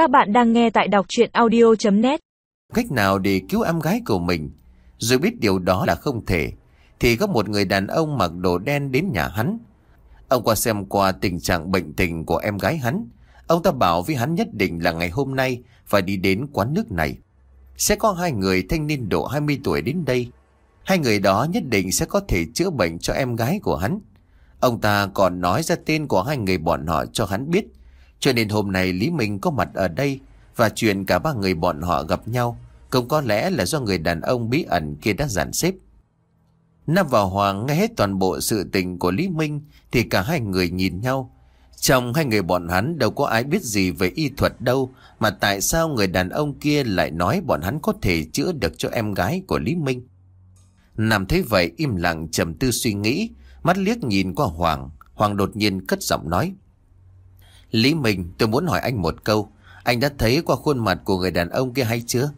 Các bạn đang nghe tại đọc chuyện audio.net Cách nào để cứu em gái của mình? Rồi biết điều đó là không thể, Thì có một người đàn ông mặc đồ đen đến nhà hắn. Ông qua xem qua tình trạng bệnh tình của em gái hắn. Ông ta bảo với hắn nhất định là ngày hôm nay Phải đi đến quán nước này. Sẽ có hai người thanh niên độ 20 tuổi đến đây. Hai người đó nhất định sẽ có thể chữa bệnh cho em gái của hắn. Ông ta còn nói ra tên của hai người bọn họ cho hắn biết. Cho nên hôm nay Lý Minh có mặt ở đây Và chuyện cả ba người bọn họ gặp nhau, Cũng có lẽ là do người đàn ông bí ẩn kia đã giản xếp. Nam và Hoàng nghe hết toàn bộ sự tình của Lý Minh Thì cả hai người nhìn nhau. Trong hai người bọn hắn đâu có ai biết gì về y thuật đâu, Mà tại sao người đàn ông kia lại nói bọn hắn có thể chữa được cho em gái của Lý Minh? Nam thấy vậy im lặng trầm tư suy nghĩ, Mắt liếc nhìn qua Hoàng. Hoàng đột nhiên cất giọng nói Lý Minh, tôi muốn hỏi anh một câu. Anh đã thấy qua khuôn mặt của người đàn ông kia hay chưa?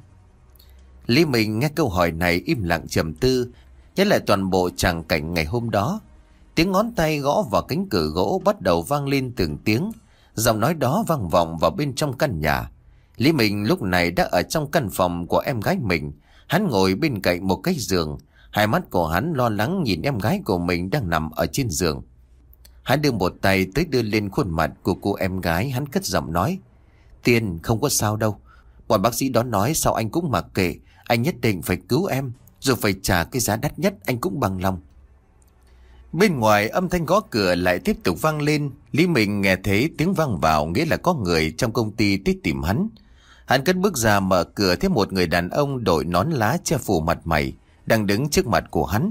Lý Minh nghe câu hỏi này im lặng trầm tư Nhớ lại toàn bộ tràng cảnh ngày hôm đó. Tiếng ngón tay gõ vào cánh cửa gỗ bắt đầu vang lên từng tiếng. Giọng nói đó vang vọng vào bên trong căn nhà. Lý Minh lúc này đã ở trong căn phòng của em gái mình. Hắn ngồi bên cạnh một cái giường. Hai mắt của hắn lo lắng nhìn em gái của mình đang nằm ở trên giường. Hắn đưa một tay tới đưa lên khuôn mặt của cô em gái hắn cất giọng nói. Tiên không có sao đâu. Bọn bác sĩ đó nói sao anh cũng mặc kệ. Anh nhất định phải cứu em. Dù phải trả cái giá đắt nhất anh cũng bằng lòng. Bên ngoài âm thanh gõ cửa lại tiếp tục vang lên. Lý Minh nghe thấy tiếng vang vào nghĩa là có người trong công ty tới tìm hắn. Hắn cất bước ra mở cửa thấy một người đàn ông đội nón lá che phủ mặt mày đang đứng trước mặt của hắn.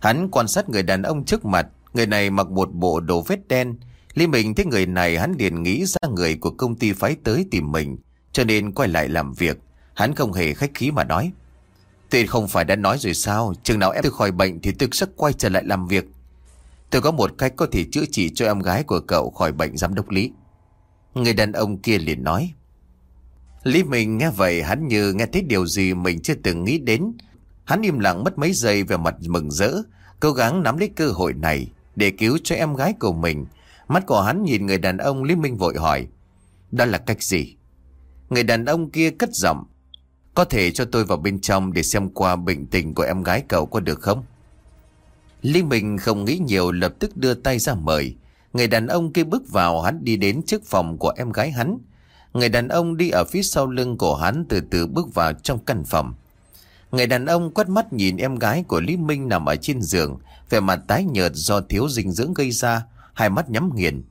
Hắn quan sát người đàn ông trước mặt, người này mặc một bộ đồ vết đen. Lý Minh thấy người này hắn liền nghĩ ra người của công ty phái tới tìm mình, cho nên quay lại làm việc. Hắn không hề khách khí mà nói. Tôi không phải đã nói rồi sao, chừng nào em tôi khỏi bệnh thì tôi sẽ quay trở lại làm việc. Tôi có một cách có thể chữa trị cho em gái của cậu khỏi bệnh giám đốc Lý. Người đàn ông kia liền nói. Lý Minh nghe vậy hắn như nghe thấy điều gì mình chưa từng nghĩ đến. Hắn im lặng mất mấy giây về mặt mừng rỡ, cố gắng nắm lấy cơ hội này để cứu cho em gái của mình. Mắt của hắn nhìn người đàn ông Lý Minh vội hỏi, đó là cách gì? Người đàn ông kia cất giọng, có thể cho tôi vào bên trong để xem qua bệnh tình của em gái cậu có được không? Lý Minh không nghĩ nhiều lập tức đưa tay ra mời. Người đàn ông kia bước vào hắn đi đến trước phòng của em gái hắn. Người đàn ông đi ở phía sau lưng của hắn từ từ bước vào trong căn phòng. Người đàn ông quét mắt nhìn em gái của Lý Minh nằm ở trên giường, vẻ mặt tái nhợt do thiếu dinh dưỡng gây ra, hai mắt nhắm nghiền.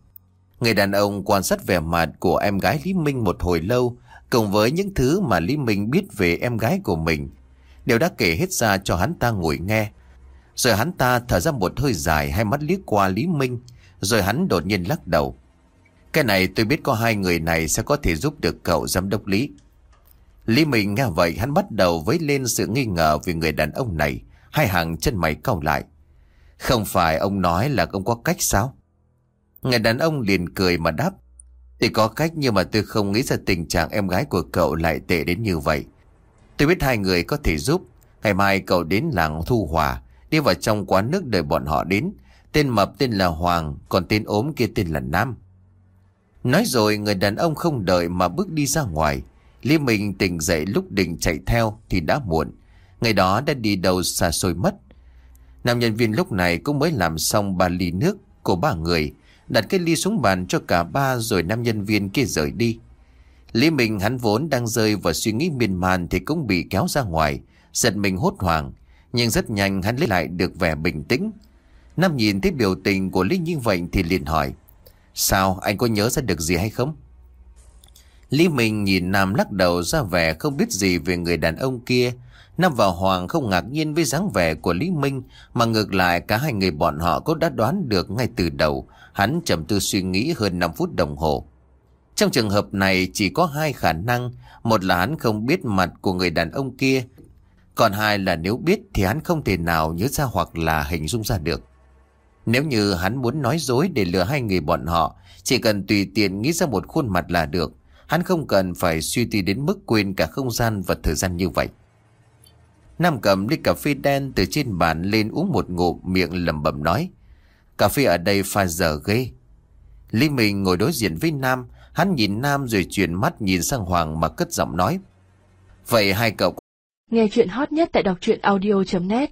Người đàn ông quan sát vẻ mặt của em gái Lý Minh một hồi lâu, cùng với những thứ mà Lý Minh biết về em gái của mình. Đều đã kể hết ra cho hắn ta ngồi nghe. Rồi hắn ta thở ra một hơi dài hai mắt liếc qua Lý Minh, rồi hắn đột nhiên lắc đầu. Cái này tôi biết có hai người này sẽ có thể giúp được cậu giám đốc Lý. Lý Minh nghe vậy hắn bắt đầu với lên sự nghi ngờ về người đàn ông này. Hai hàng chân mày cau lại. Không phải ông nói là ông có cách sao? Người đàn ông liền cười mà đáp. Thì có cách nhưng mà tôi không nghĩ ra tình trạng em gái của cậu lại tệ đến như vậy. Tôi biết hai người có thể giúp. Ngày mai cậu đến làng Thu Hòa, đi vào trong quán nước đợi bọn họ đến. Tên mập tên là Hoàng, còn tên ốm kia tên là Nam. Nói rồi người đàn ông không đợi mà bước đi ra ngoài. Lý Minh tỉnh dậy lúc định chạy theo thì đã muộn. Ngày đó đã đi đâu xa xôi mất. Nam nhân viên lúc này cũng mới làm xong ba ly nước của ba người. Đặt cái ly xuống bàn cho cả ba rồi nam nhân viên kia rời đi. Lý Minh hắn vốn đang rơi vào suy nghĩ miên man thì cũng bị kéo ra ngoài. Giật mình hốt hoảng. Nhưng rất nhanh hắn lấy lại được vẻ bình tĩnh. Nam nhìn thấy biểu tình của Lý như vậy thì liền hỏi. Sao, anh có nhớ ra được gì hay không? Lý Minh nhìn Nam lắc đầu ra vẻ không biết gì về người đàn ông kia. Nam và Hoàng không ngạc nhiên với dáng vẻ của Lý Minh, mà ngược lại cả hai người bọn họ cũng đã đoán được ngay từ đầu. Hắn trầm tư suy nghĩ hơn 5 phút đồng hồ. Trong trường hợp này chỉ có hai khả năng, một là hắn không biết mặt của người đàn ông kia, còn hai là nếu biết thì hắn không thể nào nhớ ra hoặc là hình dung ra được. Nếu như hắn muốn nói dối để lừa hai người bọn họ, chỉ cần tùy tiện nghĩ ra một khuôn mặt là được. Hắn không cần phải suy tư đến mức quên cả không gian và thời gian như vậy. Nam cầm ly cà phê đen từ trên bàn lên uống một ngụm miệng lẩm bẩm nói. Cà phê ở đây pha dở ghê. Lý Minh ngồi đối diện với Nam, Hắn nhìn Nam rồi chuyển mắt nhìn sang Hoàng mà cất giọng nói. Vậy hai cậu Nghe chuyện hot nhất tại đọc truyện audio.net